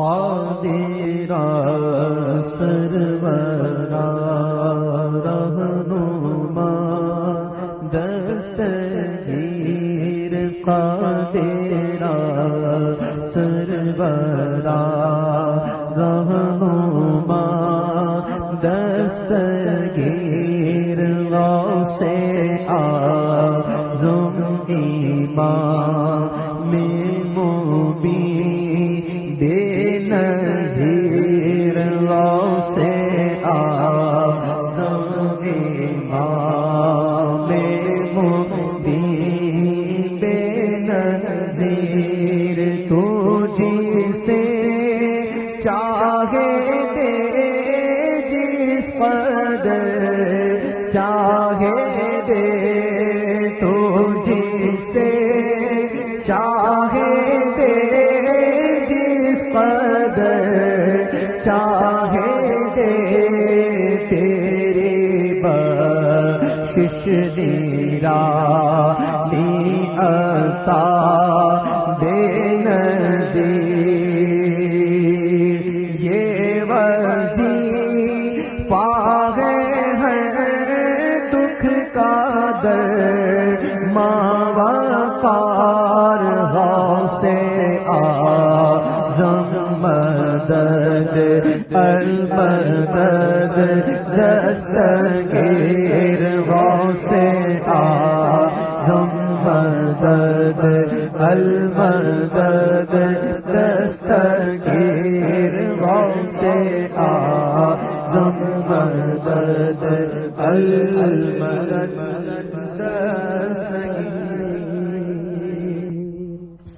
قادرا سرورا رہنما دستگیر قادرا سرورا رہنما دستگیر غوث آزم ایمان چاہے دے تو جسے چاہے دے جس قدر چاہے دے تیرے بخش دیرا نی عطا دے نذیر یہ وزی در ماں پار سے آزم مدد المدد دستگیر سے آزم مدد المدد آزم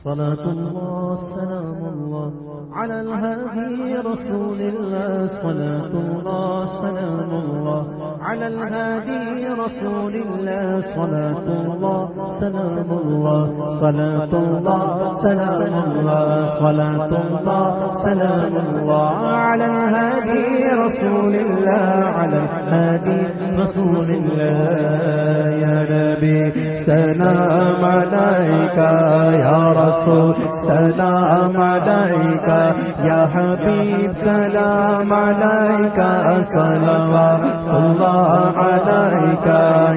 صلاة الله سلام الله على الهادي رسول الله صلاة الله سلام الله على الهادي رسول الله صلاة الله سلام الله صلاة الله سلام الله صلاة الله سلام الله على الهادي رسول الله على الهادي، رسول الله يا نبي، سلام عليك يا رسول، سلام عليك يا حبيب، سلام عليك صلوات الله عليك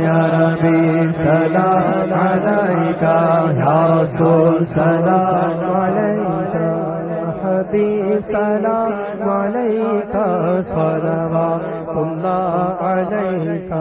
يا نبي، سلام عليك يا رسول، سلام عليك يا حبيب، سلام عليك صلوات الله عليك